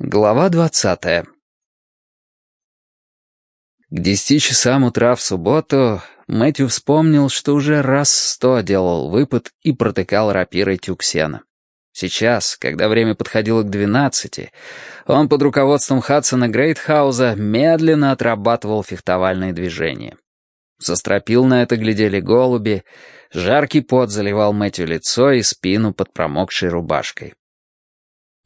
Глава двадцатая К десяти часам утра в субботу Мэтью вспомнил, что уже раз сто делал выпад и протыкал рапирой тюк сена. Сейчас, когда время подходило к двенадцати, он под руководством Хадсона Грейтхауза медленно отрабатывал фехтовальные движения. Со стропил на это глядели голуби, жаркий пот заливал Мэтью лицо и спину под промокшей рубашкой.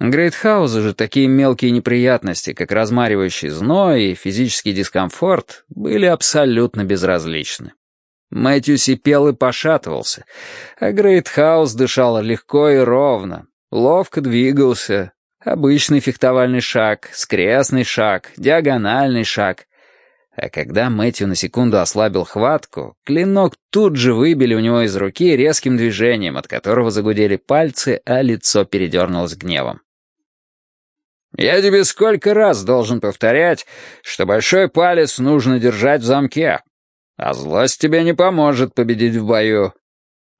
Грейтхаузу же такие мелкие неприятности, как размаривающий зной и физический дискомфорт, были абсолютно безразличны. Мэтью сипел и пошатывался, а Грейтхаус дышал легко и ровно, ловко двигался. Обычный фехтовальный шаг, скрестный шаг, диагональный шаг. А когда Мэтью на секунду ослабил хватку, клинок тут же выбили у него из руки резким движением, от которого загудели пальцы, а лицо передернулось гневом. Я тебе сколько раз должен повторять, что большой палец нужно держать в замке, а злость тебе не поможет победить в бою».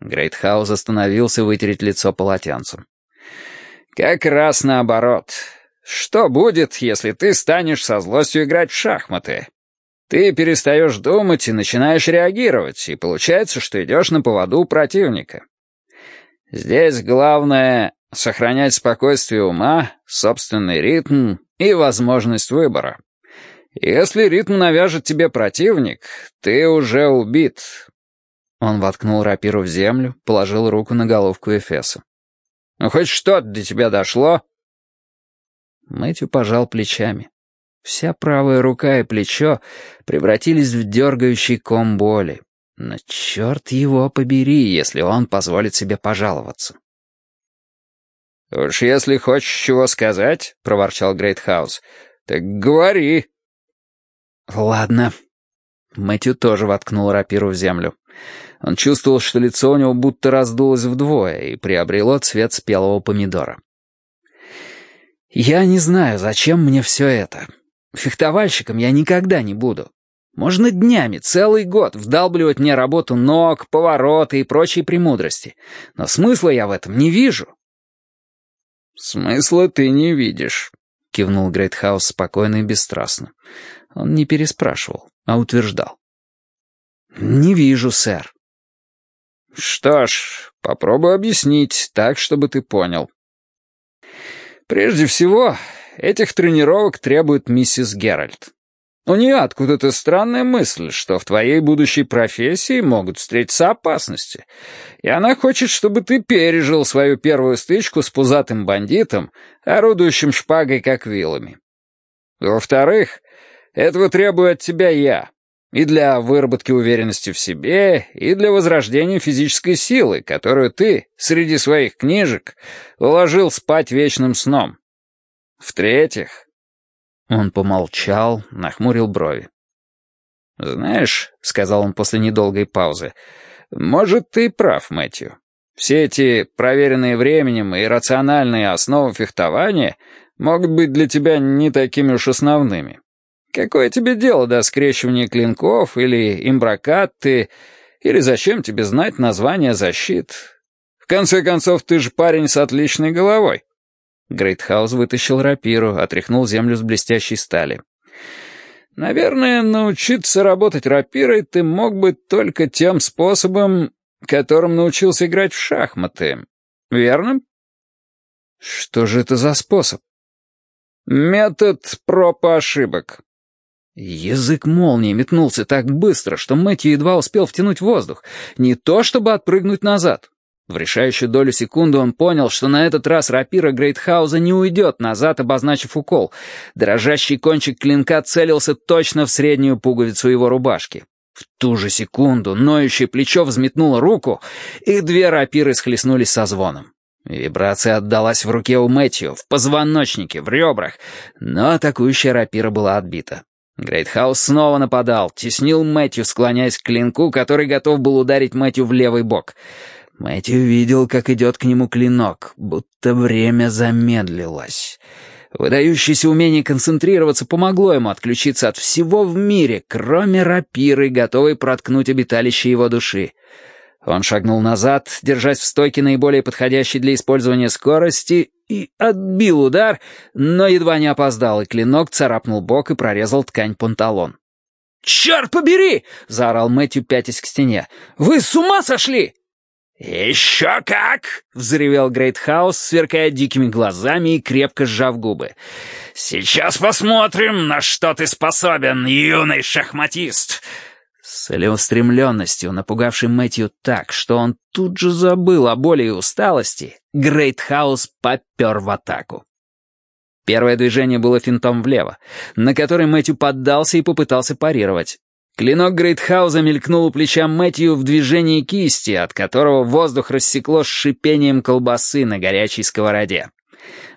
Грейтхаус остановился вытереть лицо полотенцем. «Как раз наоборот. Что будет, если ты станешь со злостью играть в шахматы? Ты перестаешь думать и начинаешь реагировать, и получается, что идешь на поводу у противника. Здесь главное Сохранять спокойствие ума, собственный ритм и возможность выбора. Если ритм навяжет тебе противник, ты уже убит. Он воткнул рапиру в землю, положил руку на головку Эфеса. «Ну, хоть что-то до тебя дошло?» Мэтью пожал плечами. Вся правая рука и плечо превратились в дергающий ком боли. Но черт его побери, если он позволит себе пожаловаться. «Уж если хочешь чего сказать», — проворчал Грейтхаус, — «так говори». «Ладно». Мэтью тоже воткнул рапиру в землю. Он чувствовал, что лицо у него будто раздулось вдвое и приобрело цвет спелого помидора. «Я не знаю, зачем мне все это. Фехтовальщиком я никогда не буду. Можно днями, целый год вдалбливать мне работу ног, повороты и прочие премудрости. Но смысла я в этом не вижу. «Смысла ты не видишь», — кивнул Грейтхаус спокойно и бесстрастно. Он не переспрашивал, а утверждал. «Не вижу, сэр». «Что ж, попробую объяснить так, чтобы ты понял. Прежде всего, этих тренировок требует миссис Геральт. У нее откуда-то странная мысль, что в твоей будущей профессии могут встретиться опасности, и она хочет, чтобы ты пережил свою первую стычку с пузатым бандитом, орудующим шпагой как вилами. Во-вторых, этого требую от тебя я, и для выработки уверенности в себе, и для возрождения физической силы, которую ты, среди своих книжек, уложил спать вечным сном. В-третьих, он помолчал, нахмурил брови. «Знаешь», — сказал он после недолгой паузы, — «может, ты прав, Мэтью. Все эти проверенные временем и рациональные основы фехтования могут быть для тебя не такими уж основными. Какое тебе дело до скрещивания клинков или имбракатты, или зачем тебе знать название защит? В конце концов, ты же парень с отличной головой. Грейтхаус вытащил рапиру, отряхнул землю с блестящей стали. «Наверное, научиться работать рапирой ты мог бы только тем способом, которым научился играть в шахматы. Верно?» «Что же это за способ?» «Метод проб и ошибок». Язык молнии метнулся так быстро, что Мэтью едва успел втянуть воздух, не то чтобы отпрыгнуть назад. В решающую долю секунды он понял, что на этот раз рапира Грейтхауза не уйдет назад, обозначив укол. Дрожащий кончик клинка целился точно в среднюю пуговицу его рубашки. В ту же секунду ноющее плечо взметнуло руку, и две рапиры схлестнулись со звоном. Вибрация отдалась в руке у Мэтью, в позвоночнике, в ребрах, но атакующая рапира была отбита. Грейтхаус снова нападал, теснил Мэтью, склоняясь к клинку, который готов был ударить Мэтью в левый бок — Мэтью видел, как идет к нему клинок, будто время замедлилось. Выдающееся умение концентрироваться помогло ему отключиться от всего в мире, кроме рапиры, готовой проткнуть обиталище его души. Он шагнул назад, держась в стойке наиболее подходящей для использования скорости, и отбил удар, но едва не опоздал, и клинок царапнул бок и прорезал ткань панталон. «Черт побери!» — заорал Мэтью, пятясь к стене. «Вы с ума сошли?» «Еще как!» — взревел Грейтхаус, сверкая дикими глазами и крепко сжав губы. «Сейчас посмотрим, на что ты способен, юный шахматист!» С целеустремленностью, напугавшей Мэтью так, что он тут же забыл о боли и усталости, Грейтхаус попер в атаку. Первое движение было финтом влево, на который Мэтью поддался и попытался парировать. Клинок Грейтхауза мелькнул у плеча Мэтью в движении кисти, от которого воздух рассекло с шипением колбасы на горячей сковороде.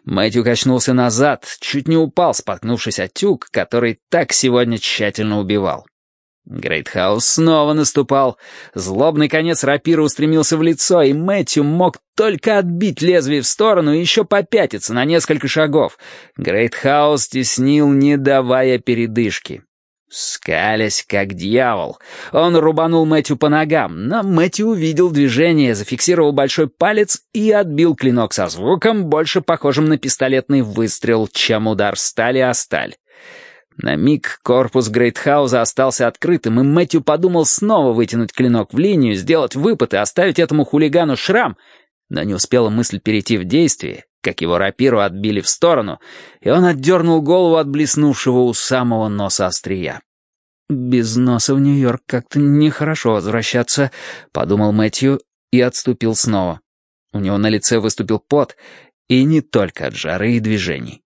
Мэтью качнулся назад, чуть не упал, споткнувшись от тюк, который так сегодня тщательно убивал. Грейтхаус снова наступал. Злобный конец рапира устремился в лицо, и Мэтью мог только отбить лезвие в сторону и еще попятиться на несколько шагов. Грейтхаус теснил, не давая передышки. Скалясь, как дьявол, он рубанул Мэтью по ногам, но Мэтью увидел движение, зафиксировал большой палец и отбил клинок со звуком, больше похожим на пистолетный выстрел, чем удар стали о сталь. На миг корпус Грейтхауза остался открытым, и Мэтью подумал снова вытянуть клинок в линию, сделать выпад и оставить этому хулигану шрам, но не успела мысль перейти в действие, как его рапиру отбили в сторону, и он отдернул голову от блеснувшего у самого носа острия. «Без носа в Нью-Йорк как-то нехорошо возвращаться», — подумал Мэтью и отступил снова. У него на лице выступил пот, и не только от жары и движений.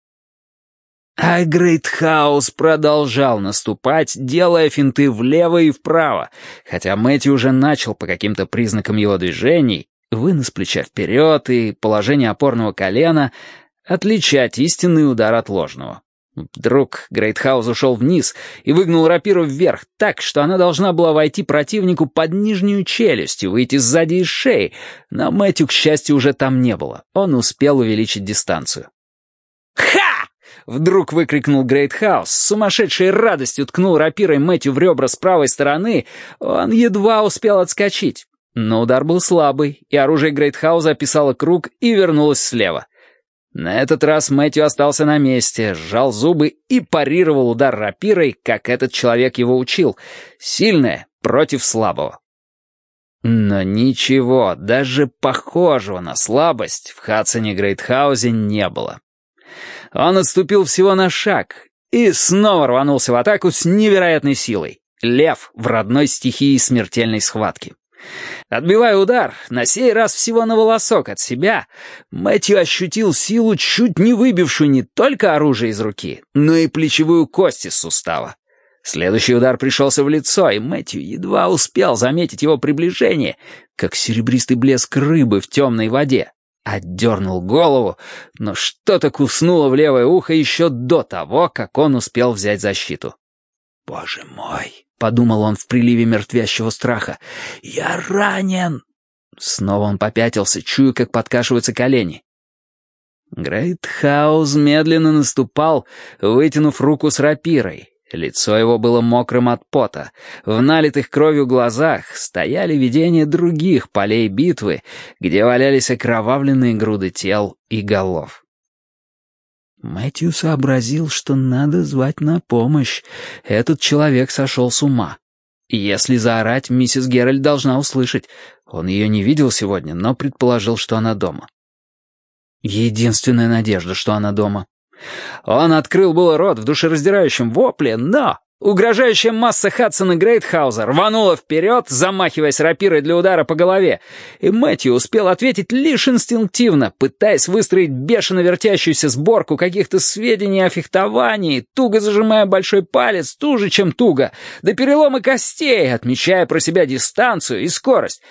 А Грейтхаус продолжал наступать, делая финты влево и вправо, хотя Мэтью уже начал по каким-то признакам его движений вынос плеча вперед и положение опорного колена отличать истинный удар от ложного. Вдруг Грейтхаус ушел вниз и выгнул рапиру вверх так, что она должна была войти противнику под нижнюю челюсть и выйти сзади из шеи, но Мэтью, к счастью, уже там не было. Он успел увеличить дистанцию. «Ха!» — вдруг выкрикнул Грейтхаус, с сумасшедшей радостью ткнул рапирой Мэтью в ребра с правой стороны, он едва успел отскочить. Но удар был слабый, и оружие Грейтхауза описало круг и вернулось слева. На этот раз Мэтью остался на месте, сжал зубы и парировал удар рапирой, как этот человек его учил. Сильное против слабого. Но ничего, даже похожего на слабость в Хадсоне Грейтхаузе не было. Он отступил всего на шаг и снова рванулся в атаку с невероятной силой. Лев в родной стихии смертельной схватки. Отбивая удар, на сей раз всего на волосок от себя, Мэтью ощутил силу, чуть не выбившую не только оружие из руки, но и плечевую кость из сустава. Следующий удар пришелся в лицо, и Мэтью едва успел заметить его приближение, как серебристый блеск рыбы в темной воде. Отдернул голову, но что-то куснуло в левое ухо еще до того, как он успел взять защиту. «Боже мой!» — подумал он в приливе мертвящего страха. «Я ранен!» Снова он попятился, чуя, как подкашиваются колени. Грейтхаус медленно наступал, вытянув руку с рапирой. Лицо его было мокрым от пота. В налитых кровью глазах стояли видения других полей битвы, где валялись окровавленные груды тел и голов. Мэтью сообразил, что надо звать на помощь. Этот человек сошел с ума. Если заорать, миссис Геральт должна услышать. Он ее не видел сегодня, но предположил, что она дома. Единственная надежда, что она дома. Он открыл было рот в душераздирающем вопле, но Угрожающая масса Хадсона Грейтхауза рванула вперед, замахиваясь рапирой для удара по голове, и Мэтью успел ответить лишь инстинктивно, пытаясь выстроить бешено вертящуюся сборку каких-то сведений о фехтовании, туго зажимая большой палец, туже, чем туго, до перелома костей, отмечая про себя дистанцию и скорость.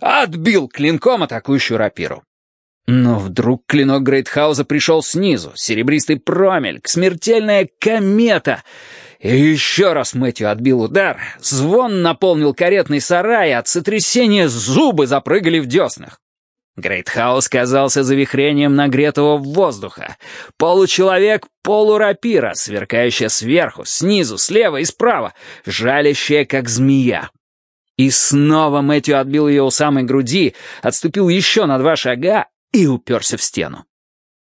Отбил клинком атакующую рапиру. Но вдруг клинок Грейтхауза пришел снизу, серебристый промельк, смертельная комета — и еще раз Мэтью отбил удар. Звон наполнил каретный сарай, от сотрясения зубы запрыгали в деснах. Грейтхаус казался завихрением нагретого воздуха. Получеловек полурапира, сверкающая сверху, снизу, слева и справа, жалящая, как змея. И снова Мэтью отбил ее у самой груди, отступил еще на два шага и уперся в стену.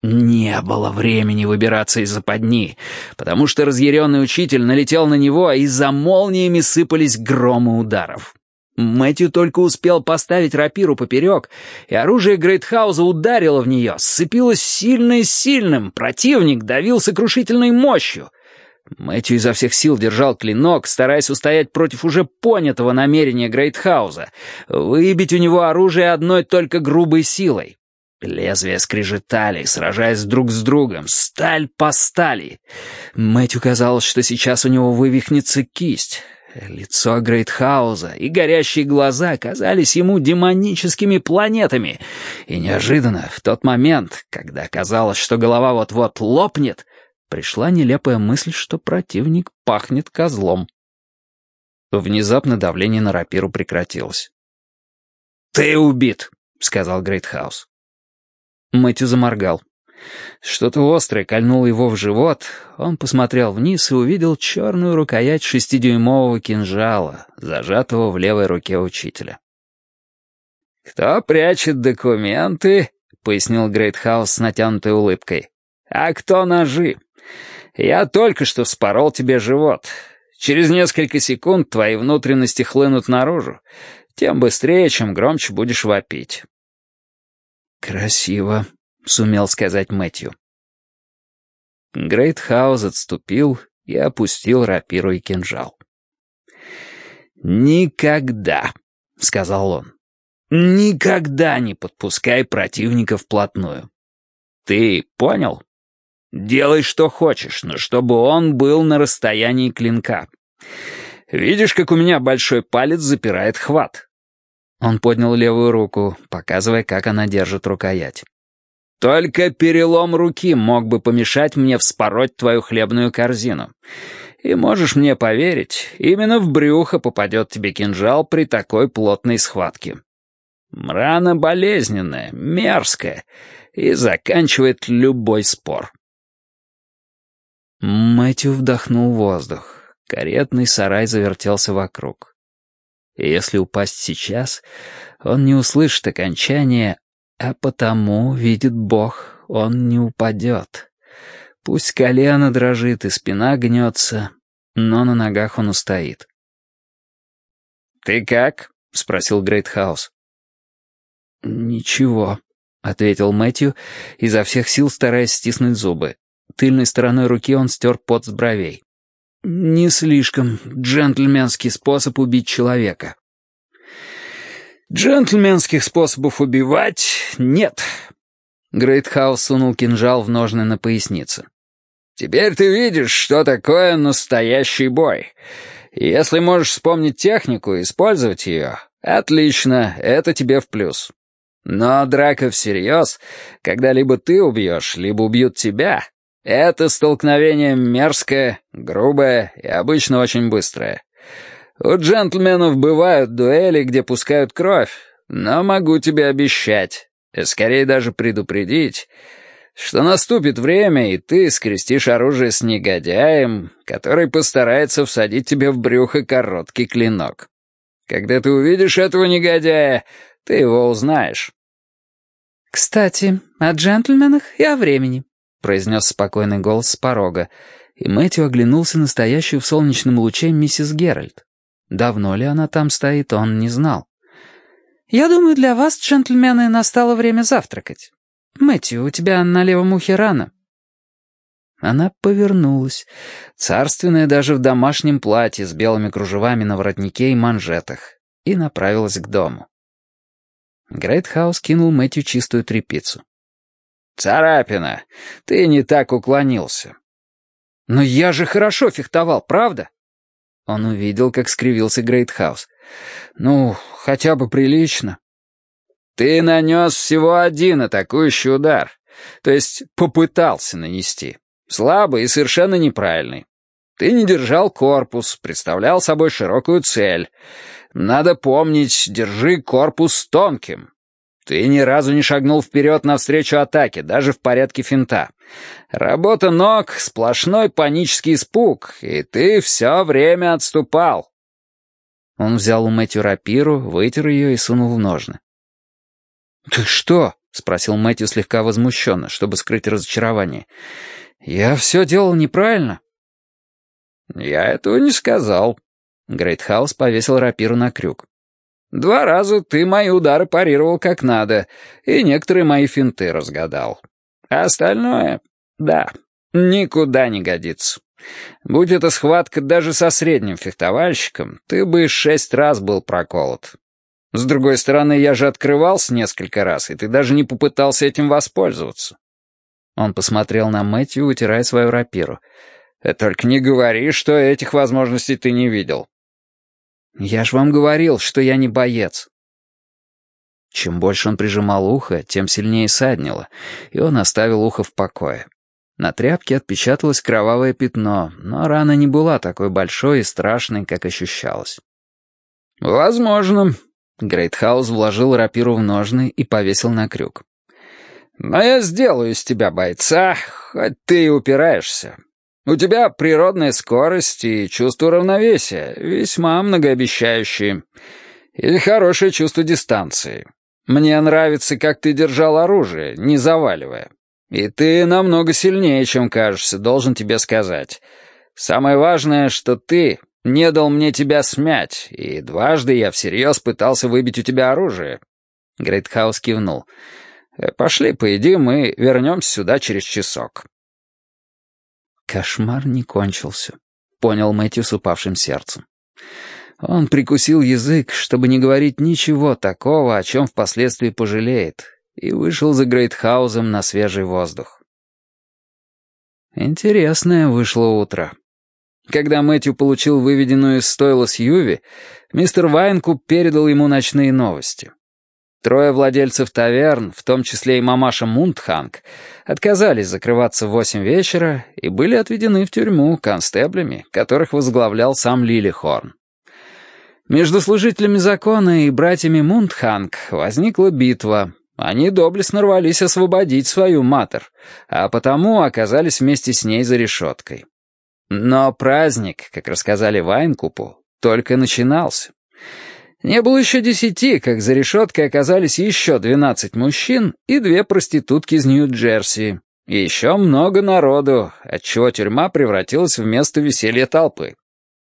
Не было времени выбираться из западни, потому что разъяренный учитель налетел на него, и за молниями сыпались громы ударов. Мэтью только успел поставить рапиру поперек, и оружие Грейтхауза ударило в нее, сцепилось сильно и сильным, противник давил сокрушительной мощью. Мэтью изо всех сил держал клинок, стараясь устоять против уже понятого намерения Грейтхауза, выбить у него оружие одной только грубой силой. Лезвия скрежетали, сражаясь друг с другом, сталь по стали. Мэтью казалось, что сейчас у него вывихнется кисть. Лицо Грейтхауза и горящие глаза казались ему демоническими планетами. И неожиданно, в тот момент, когда казалось, что голова вот-вот лопнет, пришла нелепая мысль, что противник пахнет козлом. Внезапно давление на рапиру прекратилось. «Ты убит», — сказал Грейтхаус. Мэтью заморгал. Что-то острое кольнуло его в живот. Он посмотрел вниз и увидел черную рукоять шестидюймового кинжала, зажатого в левой руке учителя. «Кто прячет документы?» — пояснил Грейтхаус с натянутой улыбкой. «А кто ножи? Я только что вспорол тебе живот. Через несколько секунд твои внутренности хлынут наружу. Тем быстрее, чем громче будешь вопить». «Красиво», — сумел сказать Мэтью. Грейтхаус отступил и опустил рапиру и кинжал. «Никогда», — сказал он, — «никогда не подпускай противника вплотную. Ты понял? Делай, что хочешь, но чтобы он был на расстоянии клинка. Видишь, как у меня большой палец запирает хват?» Он поднял левую руку, показывая, как она держит рукоять. Только перелом руки мог бы помешать мне вспороть твою хлебную корзину. И можешь мне поверить, именно в брюхо попадет тебе кинжал при такой плотной схватке. Рана болезненная, мерзкая и заканчивает любой спор. Мэтью вдохнул воздух. Каретный сарай завертелся вокруг. И если упасть сейчас, он не услышит окончания а потому, видит Бог, он не упадет. Пусть колено дрожит и спина гнется, но на ногах он устоит. «Ты как?» — спросил Грейтхаус. «Ничего», — ответил Мэтью, изо всех сил стараясь стиснуть зубы. Тыльной стороной руки он стер пот с бровей. «Не слишком джентльменский способ убить человека». «Джентльменских способов убивать нет». Грейтхаус сунул кинжал в ножны на пояснице. «Теперь ты видишь, что такое настоящий бой. Если можешь вспомнить технику и использовать ее, отлично, это тебе в плюс. Но драка всерьез, когда либо ты убьешь, либо убьют тебя, это столкновение мерзкое, грубое и обычно очень быстрое. У джентльменов бывают дуэли, где пускают кровь, но могу тебе обещать, и скорее даже предупредить, что наступит время, и ты скрестишь оружие с негодяем, который постарается всадить тебе в брюхо короткий клинок. Когда ты увидишь этого негодяя, ты его узнаешь. «Кстати, о джентльменах и о времени», — произнес спокойный голос с порога, и Мэтью оглянулся на стоящую в солнечном луче миссис Геральт. Давно ли она там стоит, он не знал. «Я думаю, для вас, джентльмены, настало время завтракать. Мэтью, у тебя на левом ухе рана». Она повернулась, царственная даже в домашнем платье с белыми кружевами на воротнике и манжетах, и направилась к дому. Грейтхаус кинул Мэтью чистую тряпицу. «Царапина! Ты не так уклонился». «Но я же хорошо фехтовал, правда?» Он увидел, как скривился Грейтхаус. «Ну, хотя бы прилично». «Ты нанес всего один атакующий удар. То есть попытался нанести. Слабый и совершенно неправильный. Ты не держал корпус, представлял собой широкую цель. Надо помнить, держи корпус тонким. Ты ни разу не шагнул вперед навстречу атаке, даже в порядке финта. Работа ног — сплошной панический испуг, и ты все время отступал. Он взял у Мэтью рапиру, вытер ее и сунул в ножны. «Ты что?» — спросил Мэтью слегка возмущенно, чтобы скрыть разочарование. «Я все делал неправильно?» «Я этого не сказал». Грейтхаус повесил рапиру на крюк. «Два раза ты мои удары парировал как надо, и некоторые мои финты разгадал. А остальное, да, никуда не годится. Будь это схватка даже со средним фехтовальщиком, ты бы шесть раз был проколот. С другой стороны, я же открывался несколько раз, и ты даже не попытался этим воспользоваться». Он посмотрел на Мэтью, утирая свою рапиру. «Э, «Только не говори, что этих возможностей ты не видел». «Я ж вам говорил, что я не боец». Чем больше он прижимал ухо, тем сильнее саднило, и он оставил ухо в покое. На тряпке отпечаталось кровавое пятно, но рана не была такой большой и страшной, как ощущалось. «Возможно», Грейтхаус вложил рапиру в ножны и повесил на крюк. «Но я сделаю из тебя бойца, хоть ты и упираешься. У тебя природная скорость и чувство равновесия, весьма многообещающие. И хорошее чувство дистанции. Мне нравится, как ты держал оружие, не заваливая. И ты намного сильнее, чем кажешься, должен тебе сказать. Самое важное, что ты не дал мне тебя смять, и дважды я всерьез пытался выбить у тебя оружие». Грейтхаус кивнул. «Э, «Пошли, поедим и вернемся сюда через часок». Кошмар не кончился, понял Мэтью с упавшим сердцем. Он прикусил язык, чтобы не говорить ничего такого, о чем впоследствии пожалеет, и вышел за Грейтхаузом на свежий воздух. Интересное вышло утро. Когда Мэтью получил выведенную из стойла Сьюви, мистер Вайнкуп передал ему ночные новости. Трое владельцев таверн, в том числе и мамаша Мунтханг, отказались закрываться в восемь вечера и были отведены в тюрьму констеблями, которых возглавлял сам Лилихорн. Между служителями закона и братьями Мунтханг возникла битва. Они доблестно рвались освободить свою матер, а потому оказались вместе с ней за решеткой. Но праздник, как рассказали Вайнкупу, только начинался. Не было еще десяти, как за решеткой оказались еще двенадцать мужчин и две проститутки из Нью-Джерси. И еще много народу, отчего тюрьма превратилась в место веселья толпы.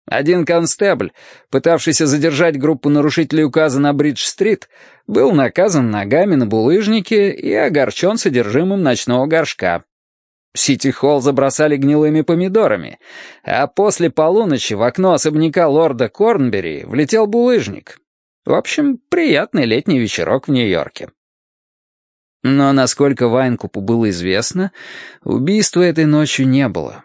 Один констебль, пытавшийся задержать группу нарушителей указа на Бридж-стрит, был наказан ногами на булыжнике и огорчен содержимым ночного горшка. Сити-холл забросали гнилыми помидорами, а после полуночи в окно особняка лорда Корнбери влетел булыжник. В общем, приятный летний вечерок в Нью-Йорке. Но, насколько Вайнкупу было известно, убийства этой ночью не было.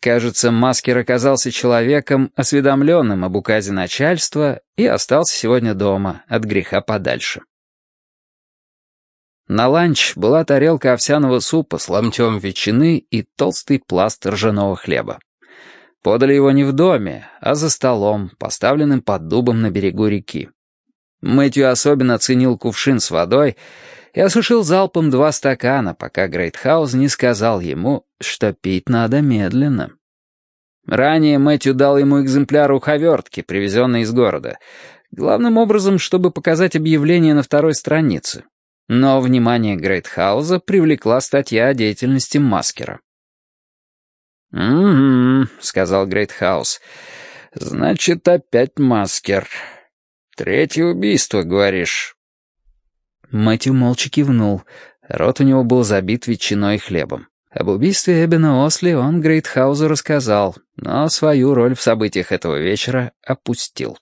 Кажется, Маскер оказался человеком, осведомленным об указе начальства, и остался сегодня дома, от греха подальше. На ланч была тарелка овсяного супа с ломтем ветчины и толстый пласт ржаного хлеба. Подали его не в доме, а за столом, поставленным под дубом на берегу реки. Мэтью особенно оценил кувшин с водой и осушил залпом два стакана, пока Грейтхаус не сказал ему, что пить надо медленно. Ранее Мэтью дал ему экземпляр уховертки, привезенной из города, главным образом, чтобы показать объявление на второй странице, но внимание Грейтхауза привлекла статья о деятельности Маскера. «Угу», — сказал Грейтхаус. «Значит, опять Маскер. Третье убийство, говоришь?» Мэтью молча кивнул. Рот у него был забит ветчиной и хлебом. Об убийстве Эбена Осли он Грейтхаузу рассказал, но свою роль в событиях этого вечера опустил.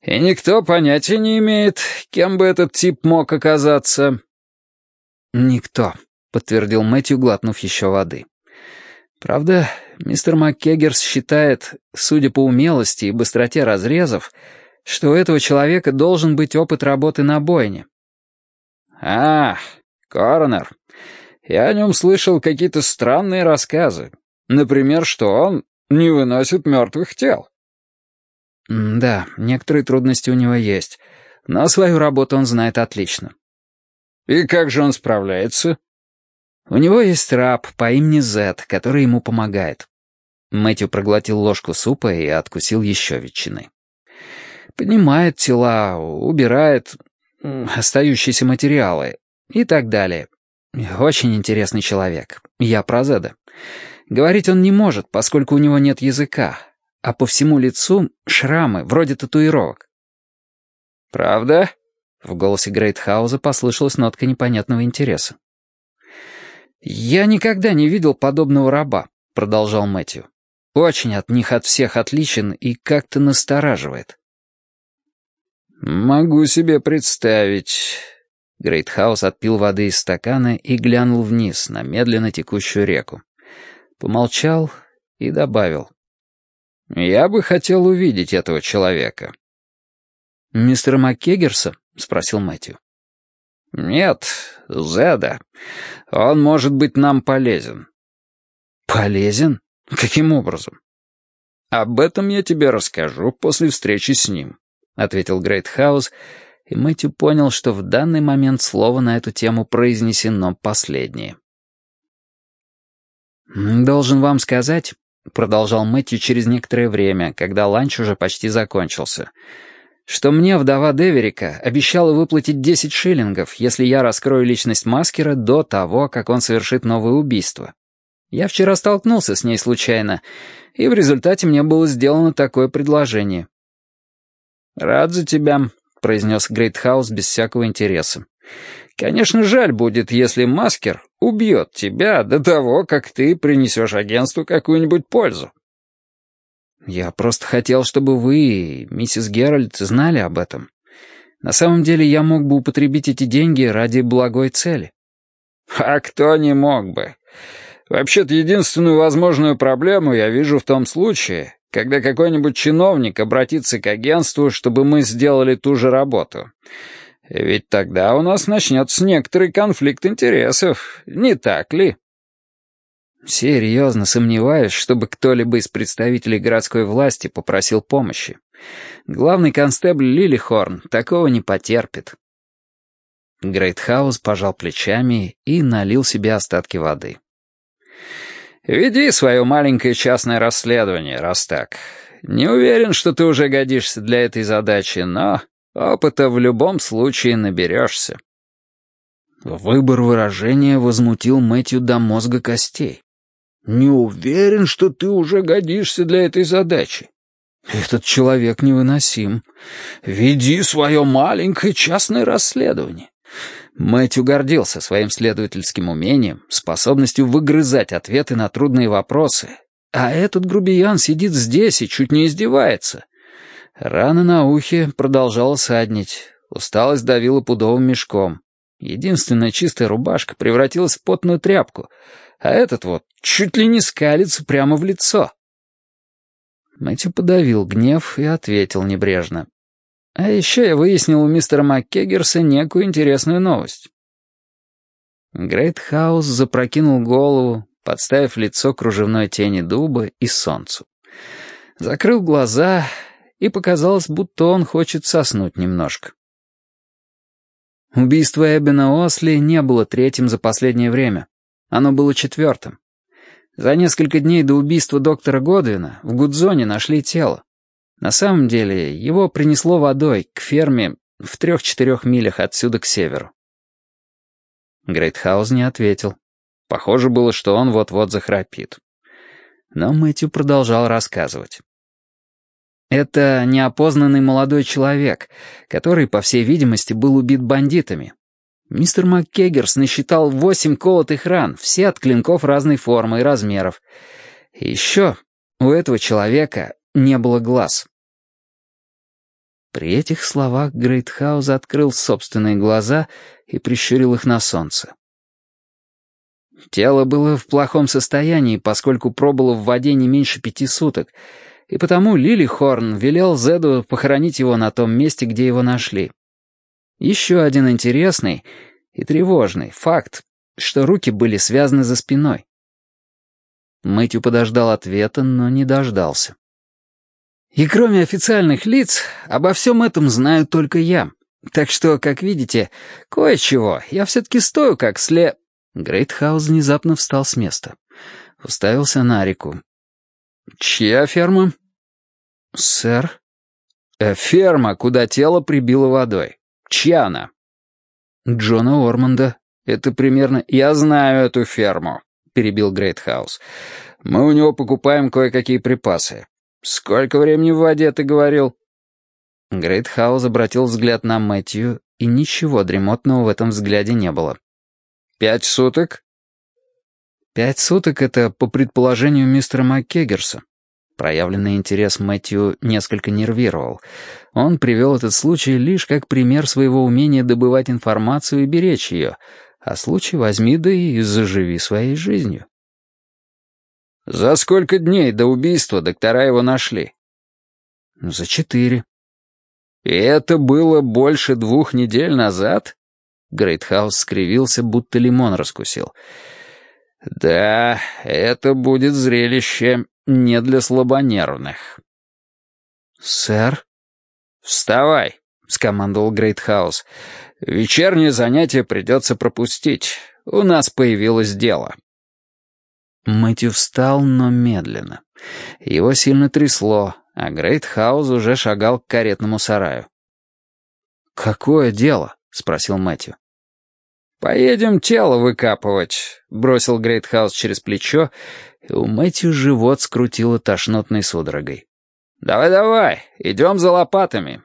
И никто понятия не имеет, кем бы этот тип мог оказаться. Никто, подтвердил Мэтью, глотнув еще воды. Правда, мистер МакКеггерс считает, судя по умелости и быстроте разрезов, что у этого человека должен быть опыт работы на бойне. «Ах, Коронер, я о нем слышал какие-то странные рассказы. Например, что он не выносит мертвых тел». «Да, некоторые трудности у него есть, но свою работу он знает отлично». «И как же он справляется?» «У него есть раб по имени Зет, который ему помогает». Мэтью проглотил ложку супа и откусил еще ветчины. «Поднимает тела, убирает, остающиеся материалы и так далее. Очень интересный человек. Я про Зеда. Говорить он не может, поскольку у него нет языка, а по всему лицу шрамы, вроде татуировок. «Правда?» — в голосе Грейтхауза послышалась нотка непонятного интереса. «Я никогда не видел подобного раба», — продолжал Мэтью. «Очень от них от всех отличен и как-то настораживает». «Могу себе представить. Грейтхаус отпил воды из стакана и глянул вниз на медленно текущую реку. Помолчал и добавил. «Я бы хотел увидеть этого человека». «Мистера МакКегерса?» — спросил Мэтью. «Нет, Зеда. Он может быть нам полезен». «Полезен? Каким образом?» «Об этом я тебе расскажу после встречи с ним», — ответил Грейтхаус, — и Мэтью понял, что в данный момент слово на эту тему произнесено последнее. «Должен вам сказать», — продолжал Мэтью через некоторое время, когда ланч уже почти закончился, «что мне вдова Деверика обещала выплатить 10 шиллингов, если я раскрою личность Маскера до того, как он совершит новое убийство. Я вчера столкнулся с ней случайно, и в результате мне было сделано такое предложение». «Рад за тебя», — произнес Грейтхаус без всякого интереса. «Конечно, жаль будет, если Маскер убьет тебя до того, как ты принесешь агентству какую-нибудь пользу». «Я просто хотел, чтобы вы миссис Геральт знали об этом. На самом деле я мог бы употребить эти деньги ради благой цели». «А кто не мог бы? Вообще-то единственную возможную проблему я вижу в том случае, когда какой-нибудь чиновник обратится к агентству, чтобы мы сделали ту же работу. Ведь тогда у нас начнется некоторый конфликт интересов, не так ли? Серьезно сомневаюсь, чтобы кто-либо из представителей городской власти попросил помощи. Главный констебль Лилихорн такого не потерпит. Грейтхаус пожал плечами и налил себе остатки воды. Веди свое маленькое частное расследование, раз так. Не уверен, что ты уже годишься для этой задачи, но опыта в любом случае наберешься». Выбор выражения возмутил Мэтью до мозга костей. «Не уверен, что ты уже годишься для этой задачи. Этот человек невыносим. Веди свое маленькое частное расследование. Мэтью гордился своим следовательским умением, способностью выгрызать ответы на трудные вопросы. А этот грубиян сидит здесь и чуть не издевается. Рана на ухе продолжала саднить, усталость давила пудовым мешком. Единственная чистая рубашка превратилась в потную тряпку, а этот вот чуть ли не скалится прямо в лицо. Мэтью подавил гнев и ответил небрежно. А еще я выяснил у мистера МакКеггерса некую интересную новость. Грейтхаус запрокинул голову, подставив лицо кружевной тени дуба и солнцу. Закрыл глаза, и показалось, будто он хочет соснуть немножко. Убийство Эббена Осли не было третьим за последнее время. Оно было четвертым. За несколько дней до убийства доктора Годвина в Гудзоне нашли тело. На самом деле, его принесло водой к ферме в трех-четырех милях отсюда к северу. Грейтхаус не ответил. Похоже было, что он вот-вот захрапит. Но Мэтью продолжал рассказывать. Это неопознанный молодой человек, который, по всей видимости, был убит бандитами. Мистер МакКеггерс насчитал восемь колотых ран, все от клинков разной формы и размеров. И еще у этого человека не было глаз. При этих словах Грейтхаус открыл собственные глаза и прищурил их на солнце. Тело было в плохом состоянии, поскольку пробыло в воде не меньше пяти суток, и потому Лили Хорн велел Зеду похоронить его на том месте, где его нашли. Еще один интересный и тревожный факт, что руки были связаны за спиной. Мэтью подождал ответа, но не дождался. И кроме официальных лиц, обо всем этом знаю только я. Так что, как видите, кое-чего я все-таки стою как сле...» Грейтхаус внезапно встал с места. Уставился на реку. «Чья ферма?» «Сэр?» «Э, «Ферма, куда тело прибило водой. Чья она?» «Джона Орманда. Это примерно...» «Я знаю эту ферму», — перебил Грейтхаус. «Мы у него покупаем кое-какие припасы. Сколько времени в воде, ты говорил?» Грейтхаус обратил взгляд на Мэтью, и ничего дремотного в этом взгляде не было. «Пять суток?» «Пять суток — это по предположению мистера МакКеггерса». Проявленный интерес Мэтью несколько нервировал. Он привел этот случай лишь как пример своего умения добывать информацию и беречь ее, а случай возьми да и заживи своей жизнью. «За сколько дней до убийства доктора его нашли?» «За четыре». «И это было больше двух недель назад?» Грейтхаус скривился, будто лимон раскусил. «Да, это будет зрелище не для слабонервных». «Сэр?» «Вставай», — скомандовал Грейтхаус. «Вечернее занятие придется пропустить. У нас появилось дело». Мэтью встал, но медленно. Его сильно трясло, а Грейтхаус уже шагал к каретному сараю. «Какое дело?» — спросил Мэтью. «Поедем тело выкапывать», — бросил Грейтхаус через плечо, и у Мэтью живот скрутило тошнотной судорогой. «Давай-давай, идем за лопатами.